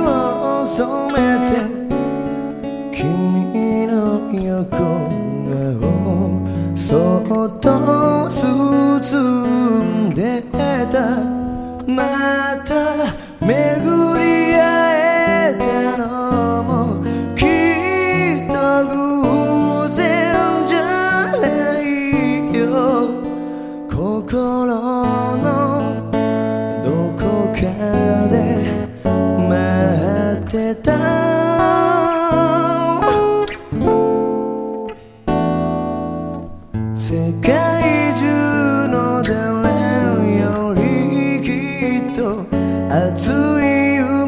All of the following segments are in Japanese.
を染めて君の横顔そっと包んでた。また巡り合えたのもきっと偶然じゃないよ。心のどこか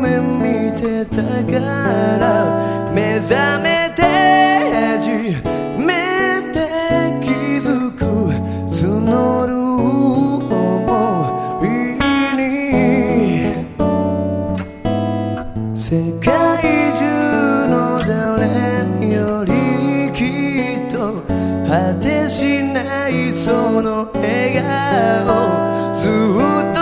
夢見てたから目覚めて初めて気づく募る想いに世界中の誰よりきっと果てしないその笑顔。ずっと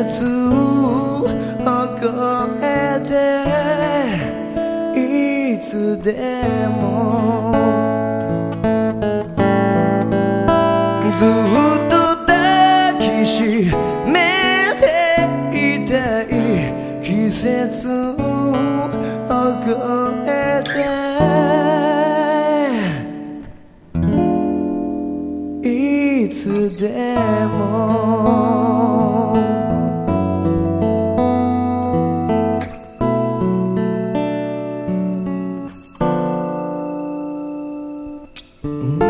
を超えていつでもずっと抱きしめていたい季節を超えて嗯。